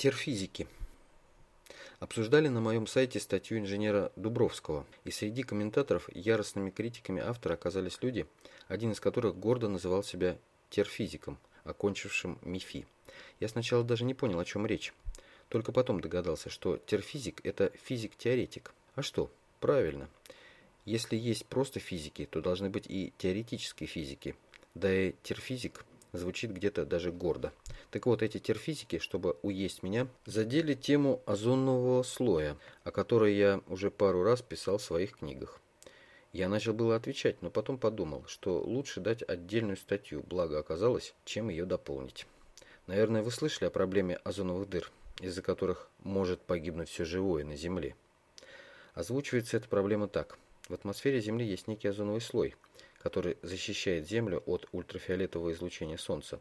Терфизики. Обсуждали на моем сайте статью инженера Дубровского, и среди комментаторов яростными критиками автора оказались люди, один из которых гордо называл себя терфизиком, окончившим МИФИ. Я сначала даже не понял, о чем речь. Только потом догадался, что терфизик – это физик-теоретик. А что? Правильно. Если есть просто физики, то должны быть и теоретические физики. Да и терфизик звучит где-то даже гордо. Так вот, эти терфизики, чтобы уесть меня, задели тему озонового слоя, о которой я уже пару раз писал в своих книгах. Я начал было отвечать, но потом подумал, что лучше дать отдельную статью, благо оказалось, чем ее дополнить. Наверное, вы слышали о проблеме озоновых дыр, из-за которых может погибнуть все живое на Земле. Озвучивается эта проблема так. В атмосфере Земли есть некий озоновый слой – который защищает Землю от ультрафиолетового излучения Солнца.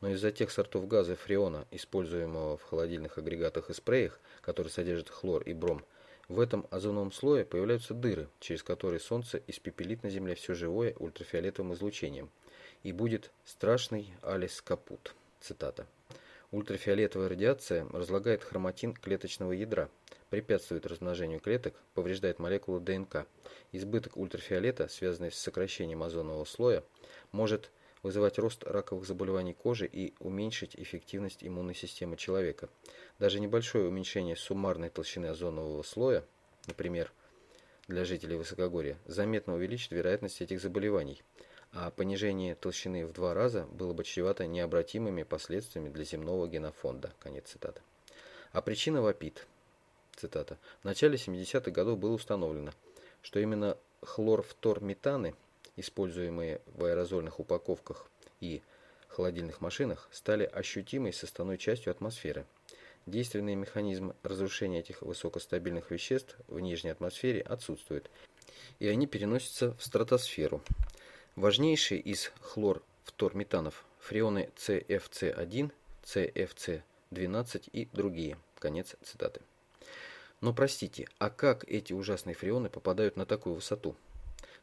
Но из-за тех сортов газа фреона, используемого в холодильных агрегатах и спреях, которые содержат хлор и бром, в этом озоновом слое появляются дыры, через которые Солнце испепелит на Земле все живое ультрафиолетовым излучением. И будет страшный Алис Капут. Цитата. Ультрафиолетовая радиация разлагает хроматин клеточного ядра, препятствует размножению клеток, повреждает молекулы ДНК. Избыток ультрафиолета, связанный с сокращением озонового слоя, может вызывать рост раковых заболеваний кожи и уменьшить эффективность иммунной системы человека. Даже небольшое уменьшение суммарной толщины озонового слоя, например, для жителей высокогорья, заметно увеличит вероятность этих заболеваний – а понижение толщины в два раза было бы чревато необратимыми последствиями для земного генофонда. Конец цитаты. А причина вопит. Цитата. В начале 70-х годов было установлено, что именно хлорфторметаны, используемые в аэрозольных упаковках и холодильных машинах, стали ощутимой составной частью атмосферы. Действенный механизм разрушения этих высокостабильных веществ в нижней атмосфере отсутствует, и они переносятся в стратосферу. Важнейшие из хлорфторметанов – фреоны CFC1, CFC12 и другие. Конец цитаты. Но простите, а как эти ужасные фреоны попадают на такую высоту?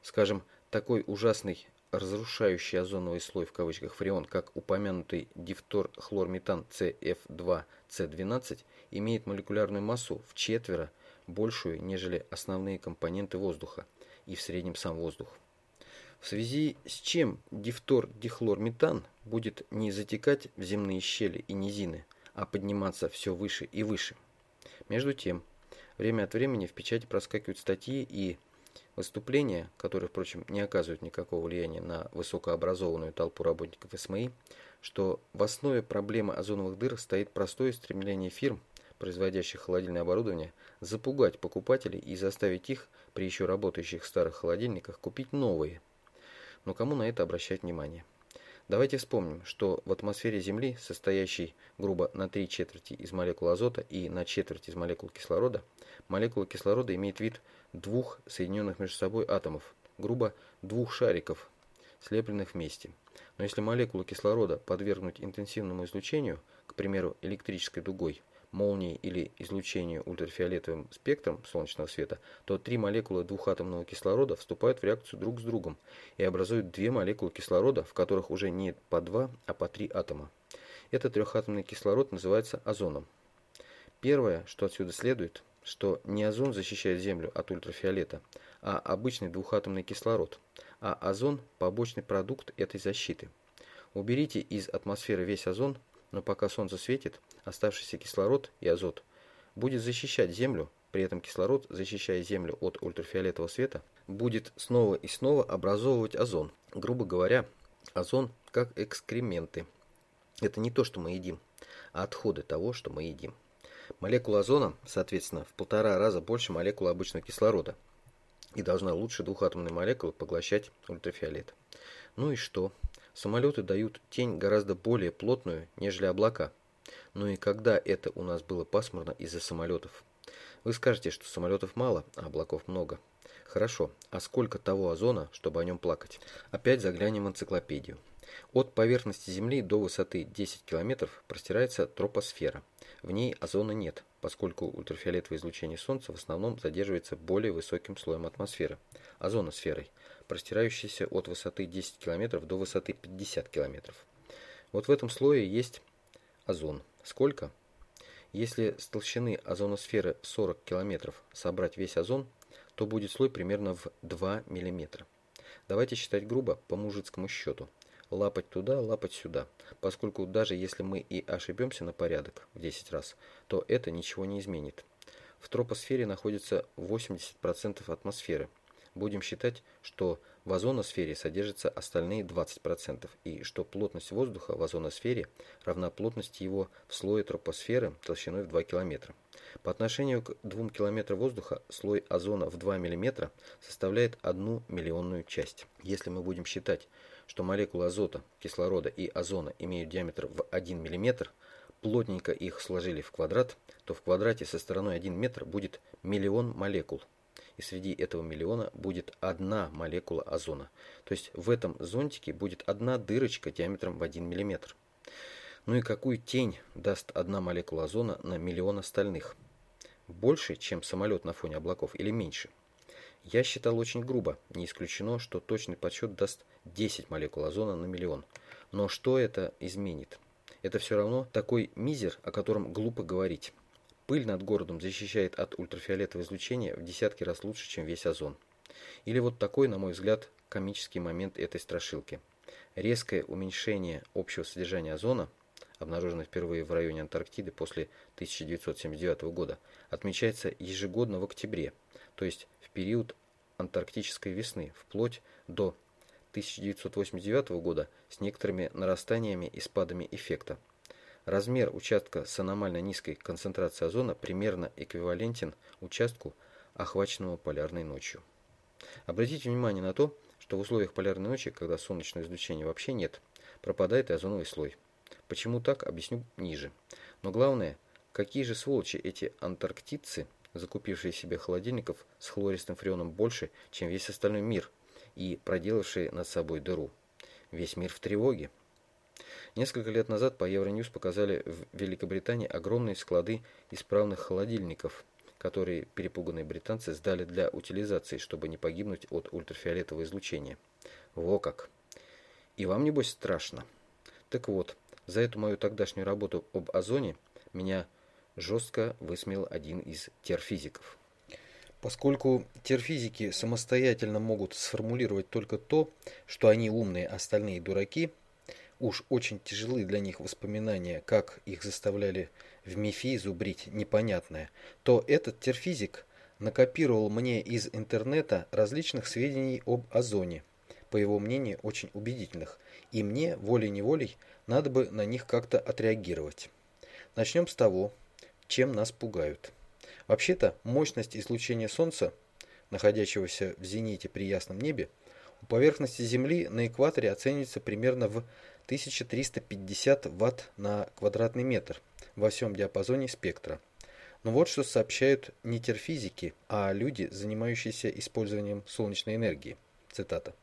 Скажем, такой ужасный разрушающий озоновый слой в кавычках фреон, как упомянутый дифторхлорметан CF2C12, имеет молекулярную массу в четверо большую, нежели основные компоненты воздуха и в среднем сам воздух в связи с чем дифтор-дихлорметан будет не затекать в земные щели и низины, а подниматься все выше и выше. Между тем, время от времени в печати проскакивают статьи и выступления, которые, впрочем, не оказывают никакого влияния на высокообразованную толпу работников СМИ, что в основе проблемы озоновых дыр стоит простое стремление фирм, производящих холодильное оборудование, запугать покупателей и заставить их при еще работающих старых холодильниках купить новые – но кому на это обращать внимание? Давайте вспомним, что в атмосфере Земли, состоящей грубо на три четверти из молекул азота и на четверть из молекул кислорода, молекула кислорода имеет вид двух соединенных между собой атомов, грубо двух шариков, слепленных вместе. Но если молекулу кислорода подвергнуть интенсивному излучению, к примеру, электрической дугой, молнии или излучению ультрафиолетовым спектром солнечного света, то три молекулы двухатомного кислорода вступают в реакцию друг с другом и образуют две молекулы кислорода, в которых уже не по два, а по три атома. Этот трехатомный кислород называется озоном. Первое, что отсюда следует, что не озон защищает Землю от ультрафиолета, а обычный двухатомный кислород, а озон – побочный продукт этой защиты. Уберите из атмосферы весь озон, но пока Солнце светит, оставшийся кислород и азот будет защищать Землю, при этом кислород, защищая Землю от ультрафиолетового света, будет снова и снова образовывать озон. Грубо говоря, озон как экскременты. Это не то, что мы едим, а отходы того, что мы едим. Молекула озона, соответственно, в полтора раза больше молекулы обычного кислорода и должна лучше двухатомной молекулы поглощать ультрафиолет. Ну и что? Самолеты дают тень гораздо более плотную, нежели облака. Ну и когда это у нас было пасмурно из-за самолетов? Вы скажете, что самолетов мало, а облаков много. Хорошо, а сколько того озона, чтобы о нем плакать? Опять заглянем в энциклопедию. От поверхности Земли до высоты 10 км простирается тропосфера. В ней озона нет, поскольку ультрафиолетовое излучение Солнца в основном задерживается более высоким слоем атмосферы – озоносферой, простирающейся от высоты 10 км до высоты 50 км. Вот в этом слое есть озон. Сколько? Если с толщины озоносферы 40 км собрать весь озон, то будет слой примерно в 2 мм. Давайте считать грубо, по мужицкому счету. Лапать туда, лапать сюда. Поскольку даже если мы и ошибемся на порядок в 10 раз, то это ничего не изменит. В тропосфере находится 80% атмосферы. Будем считать, что в озоносфере содержатся остальные 20%, и что плотность воздуха в озоносфере равна плотности его в слое тропосферы толщиной в 2 км. По отношению к 2 км воздуха слой озона в 2 мм составляет 1 миллионную часть. Если мы будем считать, что молекулы азота, кислорода и озона имеют диаметр в 1 мм, плотненько их сложили в квадрат, то в квадрате со стороной 1 метр будет миллион молекул. И среди этого миллиона будет одна молекула озона. То есть в этом зонтике будет одна дырочка диаметром в 1 мм. Ну и какую тень даст одна молекула озона на миллион остальных? Больше, чем самолет на фоне облаков или меньше? Я считал очень грубо, не исключено, что точный подсчет даст 10 молекул озона на миллион. Но что это изменит? Это все равно такой мизер, о котором глупо говорить. Пыль над городом защищает от ультрафиолетового излучения в десятки раз лучше, чем весь озон. Или вот такой, на мой взгляд, комический момент этой страшилки. Резкое уменьшение общего содержания озона, обнаруженное впервые в районе Антарктиды после 1979 года, отмечается ежегодно в октябре, то есть в период антарктической весны, вплоть до 1989 года с некоторыми нарастаниями и спадами эффекта. Размер участка с аномально низкой концентрацией озона примерно эквивалентен участку, охваченному полярной ночью. Обратите внимание на то, что в условиях полярной ночи, когда солнечного излучения вообще нет, пропадает и озоновый слой. Почему так, объясню ниже. Но главное, какие же сволочи эти антарктидцы, закупившие себе холодильников с хлористым фреоном больше, чем весь остальной мир – и проделавшие над собой дыру. Весь мир в тревоге. Несколько лет назад по Евроньюз показали в Великобритании огромные склады исправных холодильников, которые перепуганные британцы сдали для утилизации, чтобы не погибнуть от ультрафиолетового излучения. Во как! И вам, небось, страшно? Так вот, за эту мою тогдашнюю работу об озоне меня жестко высмеял один из терфизиков. Поскольку терфизики самостоятельно могут сформулировать только то, что они умные, остальные дураки, уж очень тяжелы для них воспоминания, как их заставляли в МИФИ зубрить непонятное, то этот терфизик накопировал мне из интернета различных сведений об озоне, по его мнению, очень убедительных, и мне волей-неволей надо бы на них как-то отреагировать. Начнем с того, чем нас пугают. Вообще-то мощность излучения Солнца, находящегося в зените при ясном небе, у поверхности Земли на экваторе оценивается примерно в 1350 Вт на квадратный метр во всем диапазоне спектра. Но вот что сообщают не терфизики, а люди, занимающиеся использованием солнечной энергии. Цитата.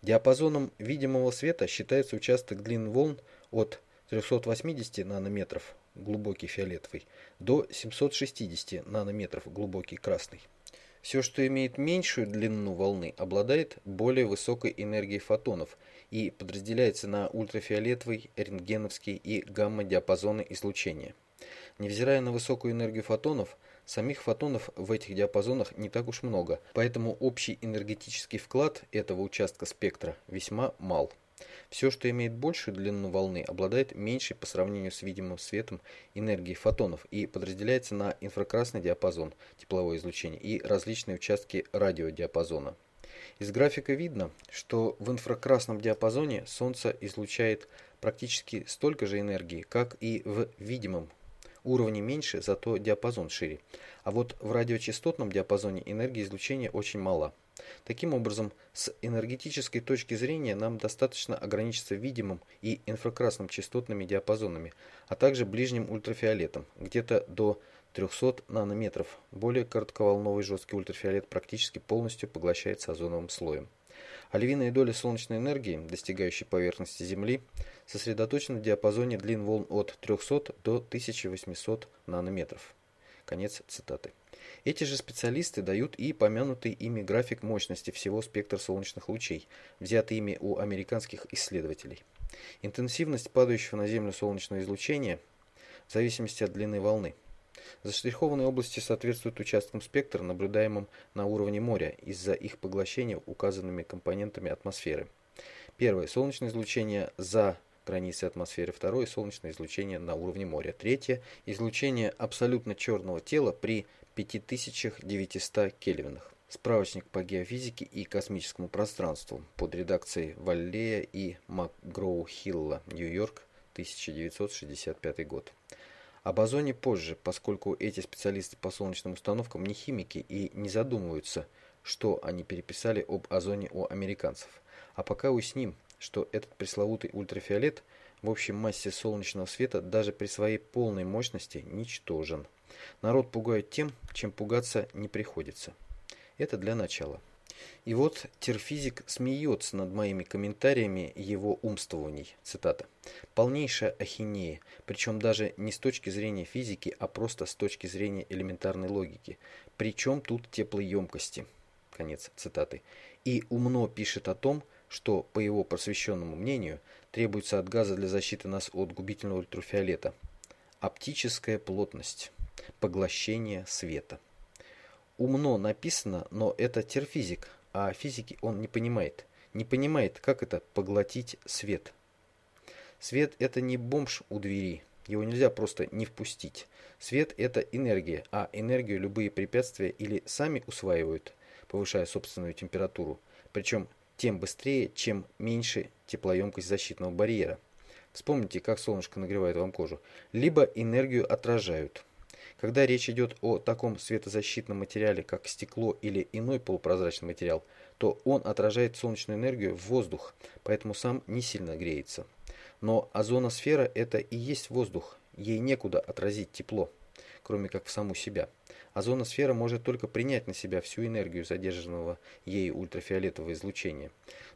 Диапазоном видимого света считается участок длин волн от 380 нанометров глубокий фиолетовый, до 760 нанометров глубокий красный. Все, что имеет меньшую длину волны, обладает более высокой энергией фотонов и подразделяется на ультрафиолетовый, рентгеновский и гамма-диапазоны излучения. Невзирая на высокую энергию фотонов, самих фотонов в этих диапазонах не так уж много, поэтому общий энергетический вклад этого участка спектра весьма мал. Все, что имеет большую длину волны, обладает меньшей по сравнению с видимым светом энергией фотонов и подразделяется на инфракрасный диапазон тепловое излучение и различные участки радиодиапазона. Из графика видно, что в инфракрасном диапазоне Солнце излучает практически столько же энергии, как и в видимом уровне меньше, зато диапазон шире. А вот в радиочастотном диапазоне энергия излучения очень мала. Таким образом, с энергетической точки зрения нам достаточно ограничиться видимым и инфракрасным частотными диапазонами, а также ближним ультрафиолетом, где-то до 300 нанометров. Более коротковолновый жесткий ультрафиолет практически полностью поглощается озоновым слоем. А львиная доля солнечной энергии, достигающей поверхности Земли, сосредоточена в диапазоне длин волн от 300 до 1800 нанометров. Конец цитаты. Эти же специалисты дают и помянутый ими график мощности всего спектра солнечных лучей, взятый ими у американских исследователей. Интенсивность падающего на Землю солнечного излучения в зависимости от длины волны. Заштрихованные области соответствуют участкам спектра, наблюдаемым на уровне моря из-за их поглощения указанными компонентами атмосферы. Первое. Солнечное излучение за границей атмосферы. Второе. Солнечное излучение на уровне моря. Третье. Излучение абсолютно черного тела при 5900 кельвинах. Справочник по геофизике и космическому пространству под редакцией Валлея и Макгроу-Хилла, Нью-Йорк, 1965 год. Об озоне позже, поскольку эти специалисты по солнечным установкам не химики и не задумываются, что они переписали об озоне у американцев. А пока уясним, что этот пресловутый ультрафиолет в общей массе солнечного света даже при своей полной мощности ничтожен. Народ пугают тем, чем пугаться не приходится. Это для начала. И вот терфизик смеется над моими комментариями его умствований. Цитата. «Полнейшая ахинея, причем даже не с точки зрения физики, а просто с точки зрения элементарной логики. Причем тут теплоемкости». Конец цитаты. И умно пишет о том, что, по его просвещенному мнению, требуется от газа для защиты нас от губительного ультрафиолета. Оптическая плотность. Поглощение света. Умно написано, но это терфизик, а физики он не понимает. Не понимает, как это поглотить свет. Свет это не бомж у двери, его нельзя просто не впустить. Свет это энергия, а энергию любые препятствия или сами усваивают, повышая собственную температуру, причем тем быстрее, чем меньше теплоемкость защитного барьера. Вспомните, как солнышко нагревает вам кожу. Либо энергию отражают. Когда речь идет о таком светозащитном материале, как стекло или иной полупрозрачный материал, то он отражает солнечную энергию в воздух, поэтому сам не сильно греется. Но озоносфера – это и есть воздух, ей некуда отразить тепло, кроме как в саму себя. Озоносфера может только принять на себя всю энергию задержанного ей ультрафиолетового излучения.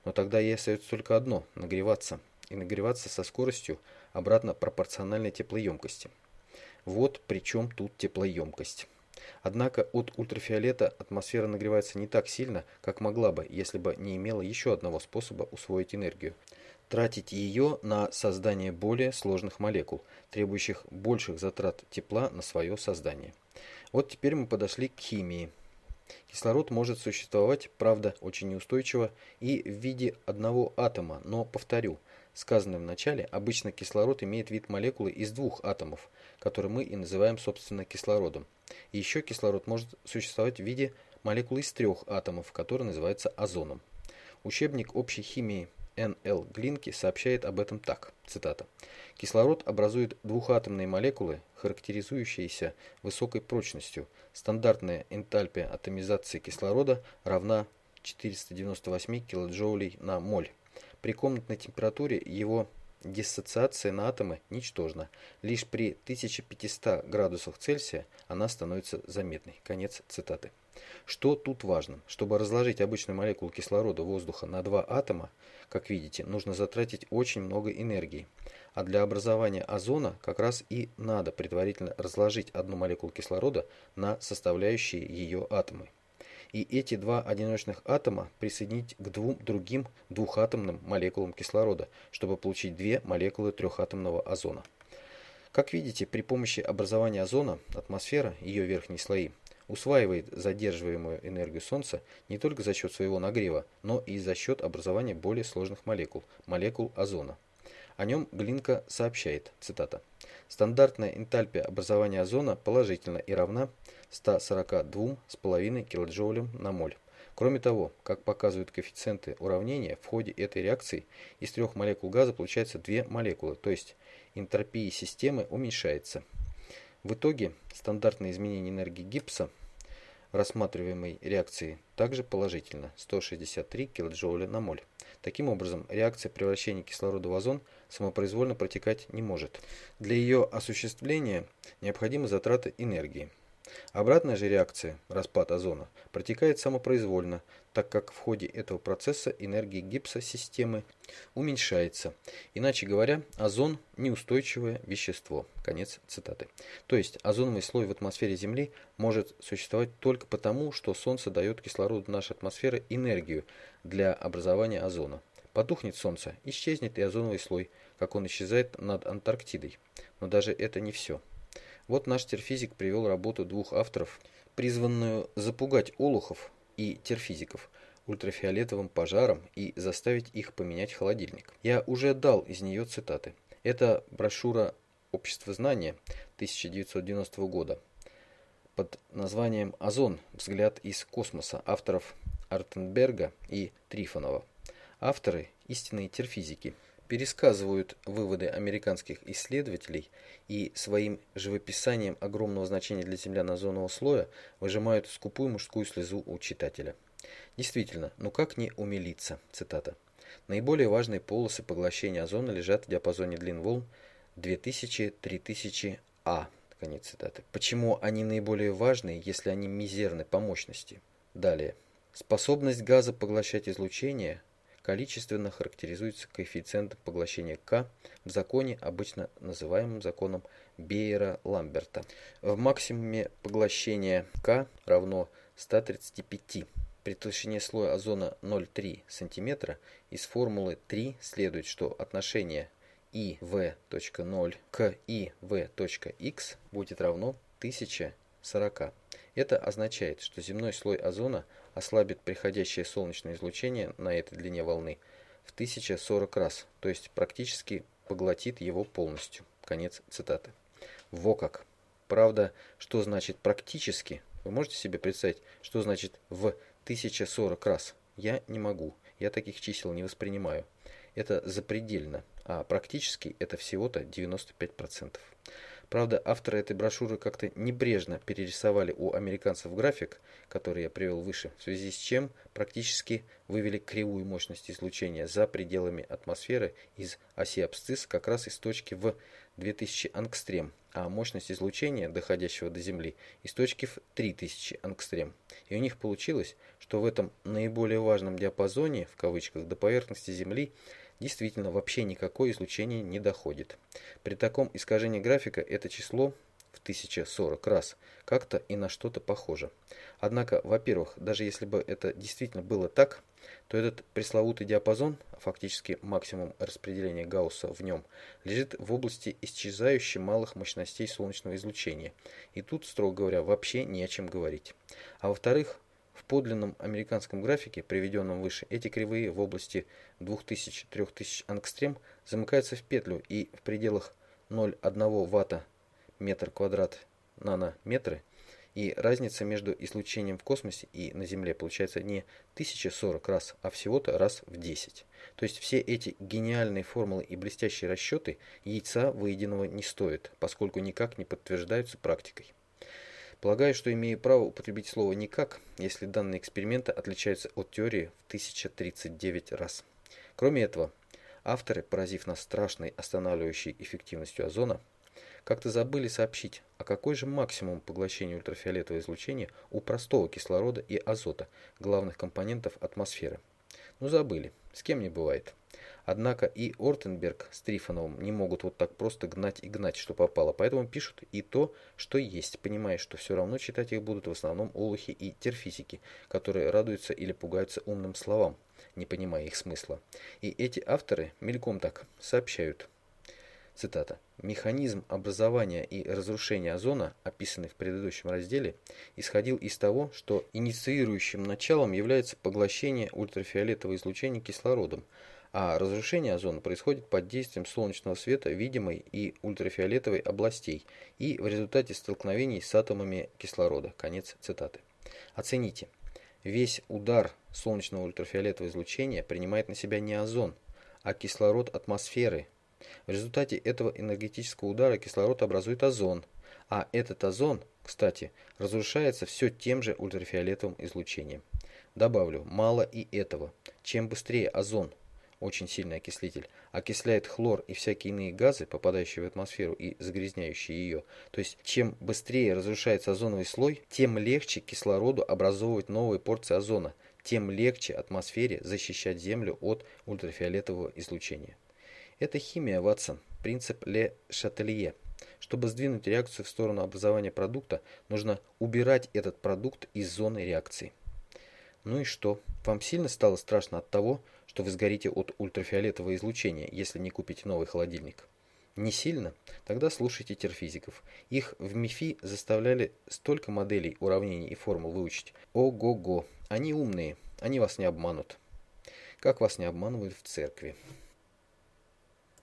Но тогда ей остается только одно – нагреваться. И нагреваться со скоростью обратно пропорциональной теплоемкости. Вот при чем тут теплоемкость. Однако от ультрафиолета атмосфера нагревается не так сильно, как могла бы, если бы не имела еще одного способа усвоить энергию. Тратить ее на создание более сложных молекул, требующих больших затрат тепла на свое создание. Вот теперь мы подошли к химии. Кислород может существовать, правда, очень неустойчиво и в виде одного атома, но, повторю, сказанное в начале, обычно кислород имеет вид молекулы из двух атомов, который мы и называем, собственно, кислородом. И еще кислород может существовать в виде молекулы из трех атомов, который называется озоном. Учебник общей химии Н.Л. Глинки сообщает об этом так, цитата. Кислород образует двухатомные молекулы, характеризующиеся высокой прочностью. Стандартная энтальпия атомизации кислорода равна 498 кJ на моль. При комнатной температуре его Диссоциация на атомы ничтожна. Лишь при 1500 градусах Цельсия она становится заметной. Конец цитаты. Что тут важно? Чтобы разложить обычную молекулу кислорода воздуха на два атома, как видите, нужно затратить очень много энергии. А для образования озона как раз и надо предварительно разложить одну молекулу кислорода на составляющие ее атомы и эти два одиночных атома присоединить к двум другим двухатомным молекулам кислорода, чтобы получить две молекулы трехатомного озона. Как видите, при помощи образования озона атмосфера, ее верхние слои, усваивает задерживаемую энергию Солнца не только за счет своего нагрева, но и за счет образования более сложных молекул, молекул озона. О нем Глинка сообщает, цитата, «Стандартная энтальпия образования озона положительна и равна 142,5 кJ на моль. Кроме того, как показывают коэффициенты уравнения, в ходе этой реакции из трех молекул газа получается две молекулы, то есть энтропия системы уменьшается. В итоге стандартное изменение энергии гипса рассматриваемой реакции также положительно – 163 кJ на моль. Таким образом, реакция превращения кислорода в озон самопроизвольно протекать не может. Для ее осуществления необходимы затраты энергии. Обратная же реакция, распад озона, протекает самопроизвольно, так как в ходе этого процесса энергия гипса системы уменьшается. Иначе говоря, озон – неустойчивое вещество. Конец цитаты. То есть озоновый слой в атмосфере Земли может существовать только потому, что Солнце дает кислороду нашей атмосферы энергию для образования озона. Потухнет Солнце, исчезнет и озоновый слой, как он исчезает над Антарктидой. Но даже это не все. Вот наш терфизик привел работу двух авторов, призванную запугать олухов и терфизиков ультрафиолетовым пожаром и заставить их поменять холодильник. Я уже дал из нее цитаты. Это брошюра «Общество знания» 1990 года под названием «Озон. Взгляд из космоса» авторов Артенберга и Трифонова. Авторы – истинные терфизики – пересказывают выводы американских исследователей и своим живописанием огромного значения для землян озонового слоя выжимают скупую мужскую слезу у читателя. Действительно, ну как не умилиться? Цитата. Наиболее важные полосы поглощения озона лежат в диапазоне длин волн 2000-3000 А. Конец цитаты. Почему они наиболее важные, если они мизерны по мощности? Далее. Способность газа поглощать излучение – количественно характеризуется коэффициентом поглощения К в законе, обычно называемым законом Бейера-Ламберта. В максимуме поглощения К равно 135. При толщине слоя озона 0,3 см из формулы 3 следует, что отношение IV.0 к IV.x будет равно 1040. Это означает, что земной слой озона ослабит приходящее солнечное излучение на этой длине волны в 1040 раз, то есть практически поглотит его полностью. Конец цитаты. Во как! Правда, что значит практически? Вы можете себе представить, что значит в 1040 раз? Я не могу. Я таких чисел не воспринимаю. Это запредельно, а практически это всего-то 95%. Правда, авторы этой брошюры как-то небрежно перерисовали у американцев график, который я привел выше, в связи с чем практически вывели кривую мощность излучения за пределами атмосферы из оси абсцисс как раз из точки в 2000 ангстрем, а мощность излучения, доходящего до Земли, из точки в 3000 ангстрем. И у них получилось, что в этом наиболее важном диапазоне, в кавычках, до поверхности Земли – действительно вообще никакое излучение не доходит. При таком искажении графика это число в 1040 раз как-то и на что-то похоже. Однако, во-первых, даже если бы это действительно было так, то этот пресловутый диапазон, фактически максимум распределения Гаусса в нем, лежит в области исчезающей малых мощностей солнечного излучения. И тут, строго говоря, вообще не о чем говорить. А во-вторых, в подлинном американском графике, приведенном выше, эти кривые в области 2000-3000 ангстрем замыкаются в петлю и в пределах 0,1 ватта метр квадрат нанометры, и разница между излучением в космосе и на Земле получается не 1040 раз, а всего-то раз в 10. То есть все эти гениальные формулы и блестящие расчеты яйца выеденного не стоят, поскольку никак не подтверждаются практикой. Полагаю, что имею право употребить слово «никак», если данные эксперименты отличаются от теории в 1039 раз. Кроме этого, авторы, поразив нас страшной останавливающей эффективностью озона, как-то забыли сообщить, а какой же максимум поглощения ультрафиолетового излучения у простого кислорода и азота, главных компонентов атмосферы. Ну забыли, с кем не бывает. Однако и Ортенберг с Трифоновым не могут вот так просто гнать и гнать, что попало. Поэтому пишут и то, что есть, понимая, что все равно читать их будут в основном олухи и терфизики, которые радуются или пугаются умным словам, не понимая их смысла. И эти авторы мельком так сообщают. Цитата. «Механизм образования и разрушения озона, описанный в предыдущем разделе, исходил из того, что инициирующим началом является поглощение ультрафиолетового излучения кислородом, а разрушение озона происходит под действием солнечного света видимой и ультрафиолетовой областей и в результате столкновений с атомами кислорода. Конец цитаты. Оцените. Весь удар солнечного ультрафиолетового излучения принимает на себя не озон, а кислород атмосферы. В результате этого энергетического удара кислород образует озон, а этот озон, кстати, разрушается все тем же ультрафиолетовым излучением. Добавлю, мало и этого. Чем быстрее озон очень сильный окислитель, окисляет хлор и всякие иные газы, попадающие в атмосферу и загрязняющие ее. То есть, чем быстрее разрушается озоновый слой, тем легче кислороду образовывать новые порции озона, тем легче атмосфере защищать Землю от ультрафиолетового излучения. Это химия, Ватсон, принцип Ле Шателье. Чтобы сдвинуть реакцию в сторону образования продукта, нужно убирать этот продукт из зоны реакции. Ну и что? Вам сильно стало страшно от того, что вы сгорите от ультрафиолетового излучения, если не купите новый холодильник? Не сильно? Тогда слушайте терфизиков. Их в МИФИ заставляли столько моделей, уравнений и формул выучить. Ого-го. Они умные. Они вас не обманут. Как вас не обманывают в церкви.